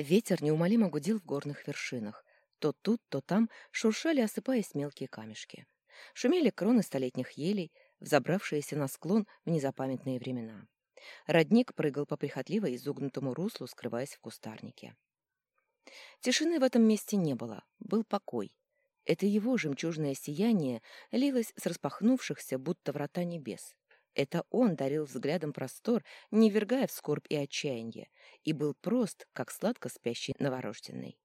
Ветер неумолимо гудел в горных вершинах. То тут, то там шуршали, осыпаясь мелкие камешки. Шумели кроны столетних елей, взобравшиеся на склон в незапамятные времена. Родник прыгал по прихотливо изогнутому руслу, скрываясь в кустарнике. Тишины в этом месте не было, был покой. Это его жемчужное сияние лилось с распахнувшихся, будто врата небес. Это он дарил взглядом простор, не вергая в скорбь и отчаяние, и был прост, как сладко спящий новорожденный.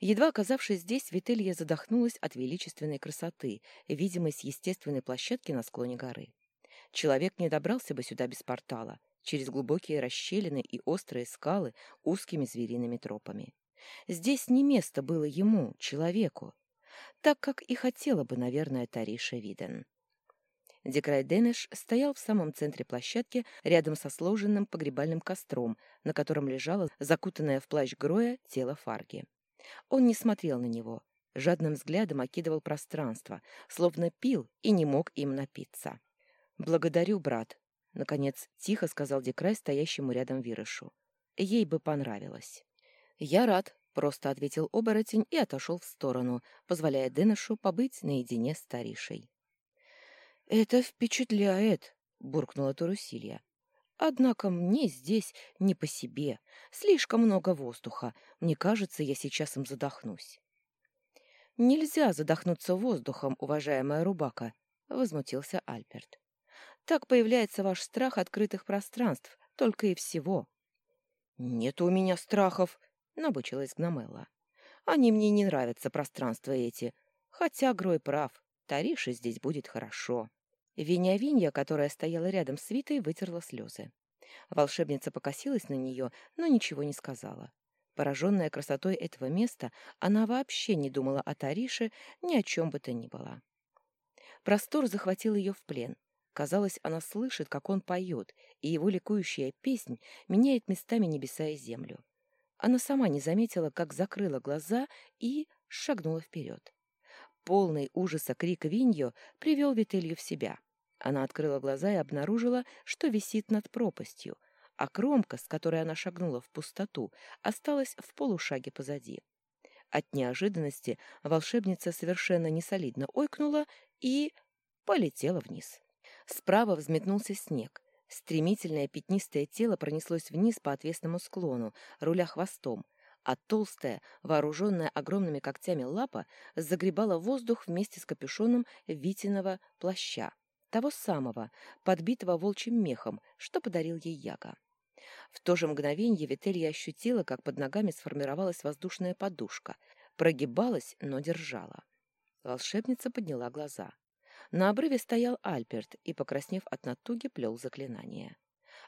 Едва оказавшись здесь, Вителья задохнулась от величественной красоты, видимой с естественной площадки на склоне горы. Человек не добрался бы сюда без портала, через глубокие расщелины и острые скалы узкими звериными тропами. Здесь не место было ему, человеку, так как и хотела бы, наверное, Тариша Виден. Декрай Денеш стоял в самом центре площадки, рядом со сложенным погребальным костром, на котором лежало закутанное в плащ Гроя тело Фарги. Он не смотрел на него, жадным взглядом окидывал пространство, словно пил и не мог им напиться. «Благодарю, брат», — наконец тихо сказал Декрай стоящему рядом Вирышу. «Ей бы понравилось». «Я рад», — просто ответил оборотень и отошел в сторону, позволяя Денешу побыть наедине с Таришей. «Это впечатляет», — буркнула Турусилья. «Однако мне здесь не по себе. Слишком много воздуха. Мне кажется, я сейчас им задохнусь». «Нельзя задохнуться воздухом, уважаемая Рубака», — возмутился Альберт. «Так появляется ваш страх открытых пространств, только и всего». «Нет у меня страхов», — набычилась Гномелла. «Они мне не нравятся, пространства эти. Хотя Грой прав, Тарише здесь будет хорошо». Виня-Винья, которая стояла рядом с Витой, вытерла слезы. Волшебница покосилась на нее, но ничего не сказала. Пораженная красотой этого места, она вообще не думала о Тарише ни о чем бы то ни было. Простор захватил ее в плен. Казалось, она слышит, как он поет, и его ликующая песнь меняет местами небеса и землю. Она сама не заметила, как закрыла глаза и шагнула вперед. Полный ужаса крик Виньо привел Вителью в себя. Она открыла глаза и обнаружила, что висит над пропастью, а кромка, с которой она шагнула в пустоту, осталась в полушаге позади. От неожиданности волшебница совершенно несолидно ойкнула и полетела вниз. Справа взметнулся снег. Стремительное пятнистое тело пронеслось вниз по отвесному склону, руля хвостом, а толстая, вооруженная огромными когтями лапа загребала воздух вместе с капюшоном Витиного плаща, того самого, подбитого волчьим мехом, что подарил ей Яга. В то же мгновенье Вителья ощутила, как под ногами сформировалась воздушная подушка, прогибалась, но держала. Волшебница подняла глаза. На обрыве стоял Альберт и, покраснев от натуги, плел заклинание.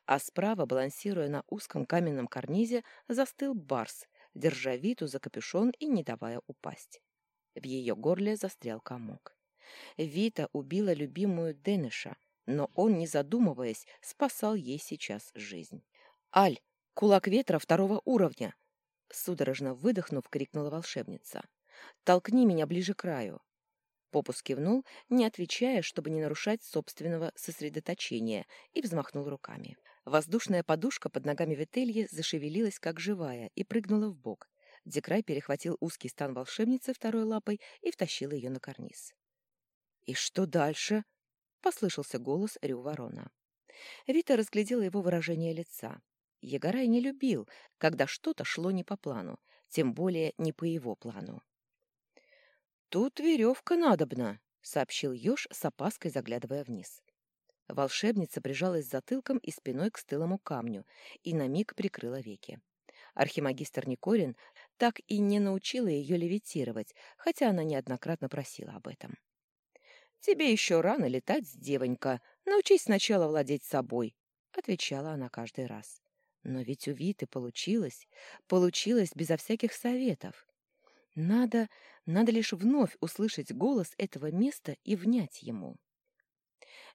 А справа, балансируя на узком каменном карнизе, застыл Барс, держа Виту за капюшон и не давая упасть. В ее горле застрял комок. Вита убила любимую Денеша, но он, не задумываясь, спасал ей сейчас жизнь. «Аль, кулак ветра второго уровня!» Судорожно выдохнув, крикнула волшебница. «Толкни меня ближе к краю!» Попус кивнул, не отвечая, чтобы не нарушать собственного сосредоточения, и взмахнул руками. Воздушная подушка под ногами Вительи зашевелилась, как живая, и прыгнула в бок. Декрай перехватил узкий стан волшебницы второй лапой и втащил ее на карниз. «И что дальше?» — послышался голос Рю Ворона. Вита разглядела его выражение лица. Егорай не любил, когда что-то шло не по плану, тем более не по его плану. «Тут веревка надобна», — сообщил еж с опаской, заглядывая вниз. Волшебница прижалась затылком и спиной к стылому камню и на миг прикрыла веки. Архимагистр Никорин так и не научила ее левитировать, хотя она неоднократно просила об этом. «Тебе еще рано летать, девонька. Научись сначала владеть собой», — отвечала она каждый раз. Но ведь у Виты получилось, получилось безо всяких советов. Надо, надо лишь вновь услышать голос этого места и внять ему.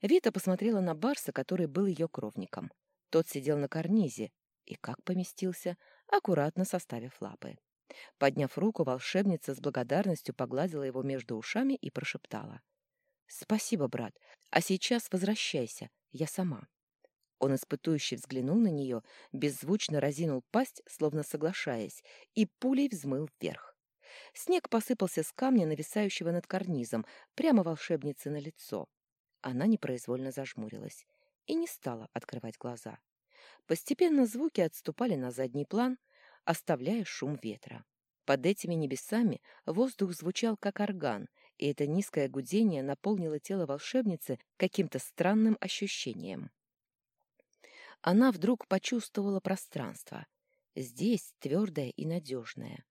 Вита посмотрела на Барса, который был ее кровником. Тот сидел на карнизе и, как поместился, аккуратно составив лапы. Подняв руку, волшебница с благодарностью погладила его между ушами и прошептала. «Спасибо, брат. А сейчас возвращайся. Я сама». Он испытующе взглянул на нее, беззвучно разинул пасть, словно соглашаясь, и пулей взмыл вверх. Снег посыпался с камня, нависающего над карнизом, прямо волшебнице на лицо. Она непроизвольно зажмурилась и не стала открывать глаза. Постепенно звуки отступали на задний план, оставляя шум ветра. Под этими небесами воздух звучал как орган, и это низкое гудение наполнило тело волшебницы каким-то странным ощущением. Она вдруг почувствовала пространство. Здесь твердое и надежное.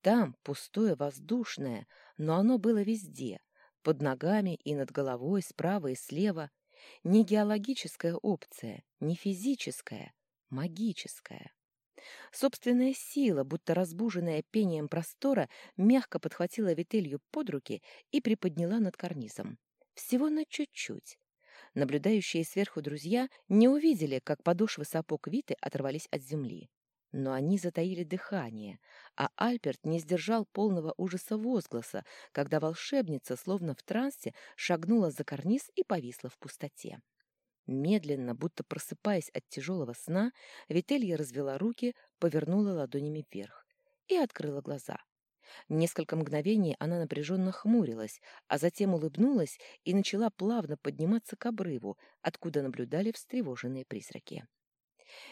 Там пустое воздушное, но оно было везде, под ногами и над головой, справа и слева. Не геологическая опция, не физическая, магическая. Собственная сила, будто разбуженная пением простора, мягко подхватила Вителью под руки и приподняла над карнизом. Всего на чуть-чуть. Наблюдающие сверху друзья не увидели, как подошвы сапог Виты оторвались от земли. Но они затаили дыхание, а Альберт не сдержал полного ужаса возгласа, когда волшебница, словно в трансе, шагнула за карниз и повисла в пустоте. Медленно, будто просыпаясь от тяжелого сна, Вителья развела руки, повернула ладонями вверх и открыла глаза. Несколько мгновений она напряженно хмурилась, а затем улыбнулась и начала плавно подниматься к обрыву, откуда наблюдали встревоженные призраки.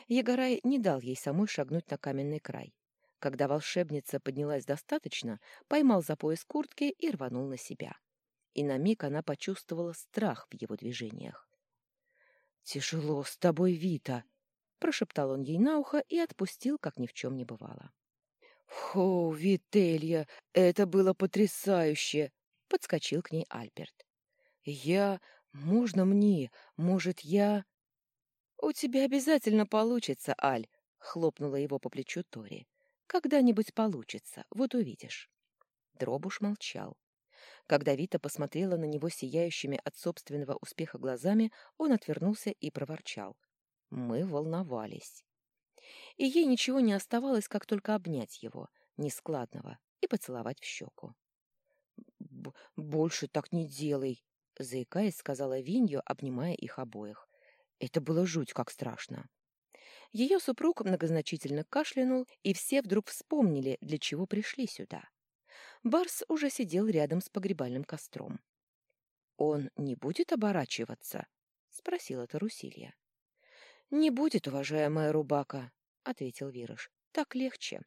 Егорай не дал ей самой шагнуть на каменный край. Когда волшебница поднялась достаточно, поймал за пояс куртки и рванул на себя. И на миг она почувствовала страх в его движениях. «Тяжело с тобой, Вита!» — прошептал он ей на ухо и отпустил, как ни в чем не бывало. «Фу, Вителья, это было потрясающе!» — подскочил к ней Альберт. «Я... Можно мне? Может, я...» «У тебя обязательно получится, Аль!» — хлопнула его по плечу Тори. «Когда-нибудь получится, вот увидишь». Дробуш молчал. Когда Вита посмотрела на него сияющими от собственного успеха глазами, он отвернулся и проворчал. Мы волновались. И ей ничего не оставалось, как только обнять его, нескладного, и поцеловать в щеку. «Больше так не делай», — заикаясь, сказала Винью, обнимая их обоих. «Это было жуть как страшно». Ее супруг многозначительно кашлянул, и все вдруг вспомнили, для чего пришли сюда. Барс уже сидел рядом с погребальным костром. «Он не будет оборачиваться?» — спросила Тарусилья. «Не будет, уважаемая Рубака», — ответил Вирыш. «Так легче».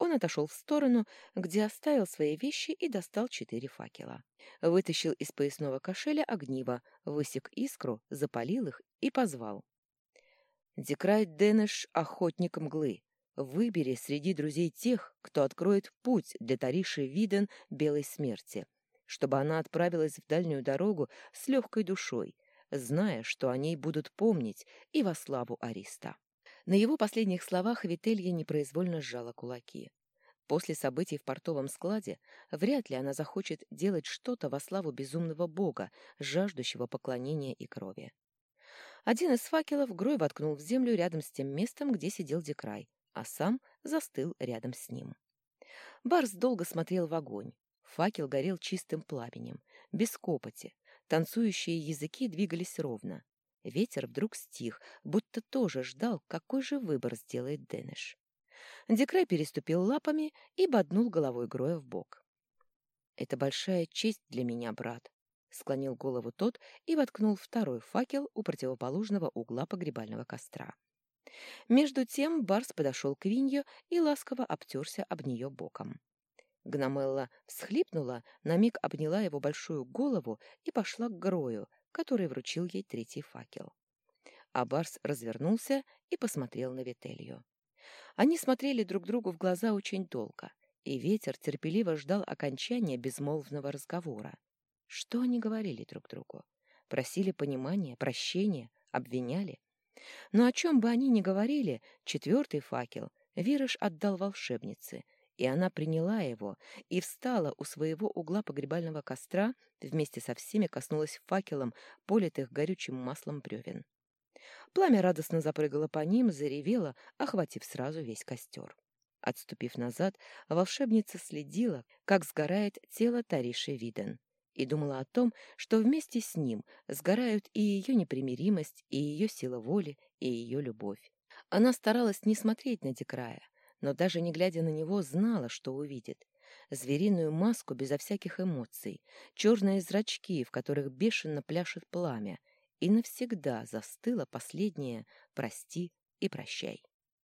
Он отошел в сторону, где оставил свои вещи и достал четыре факела. Вытащил из поясного кошеля огниво, высек искру, запалил их и позвал. «Декрай Денеш — охотник мглы. Выбери среди друзей тех, кто откроет путь для Тариши Виден Белой Смерти, чтобы она отправилась в дальнюю дорогу с легкой душой, зная, что о ней будут помнить и во славу Ариста. На его последних словах Вителья непроизвольно сжала кулаки. После событий в портовом складе вряд ли она захочет делать что-то во славу безумного бога, жаждущего поклонения и крови. Один из факелов Грой воткнул в землю рядом с тем местом, где сидел Декрай, а сам застыл рядом с ним. Барс долго смотрел в огонь. Факел горел чистым пламенем, без копоти. Танцующие языки двигались ровно. Ветер вдруг стих, будто тоже ждал, какой же выбор сделает Дэнеш. Декрай переступил лапами и боднул головой Гроя в бок. «Это большая честь для меня, брат», — склонил голову тот и воткнул второй факел у противоположного угла погребального костра. Между тем Барс подошел к Винью и ласково обтерся об нее боком. Гномелла всхлипнула, на миг обняла его большую голову и пошла к Грою, который вручил ей третий факел. А Барс развернулся и посмотрел на Вителью. Они смотрели друг другу в глаза очень долго, и ветер терпеливо ждал окончания безмолвного разговора. Что они говорили друг другу? Просили понимания, прощения, обвиняли? Но о чем бы они ни говорили, четвертый факел Вирыш отдал волшебнице, и она приняла его и встала у своего угла погребального костра, вместе со всеми коснулась факелом, политых горючим маслом бревен. Пламя радостно запрыгало по ним, заревело, охватив сразу весь костер. Отступив назад, волшебница следила, как сгорает тело Тариши Виден, и думала о том, что вместе с ним сгорают и ее непримиримость, и ее сила воли, и ее любовь. Она старалась не смотреть на Декрая, но даже не глядя на него, знала, что увидит. Звериную маску безо всяких эмоций, черные зрачки, в которых бешено пляшет пламя, и навсегда застыло последнее «прости и прощай».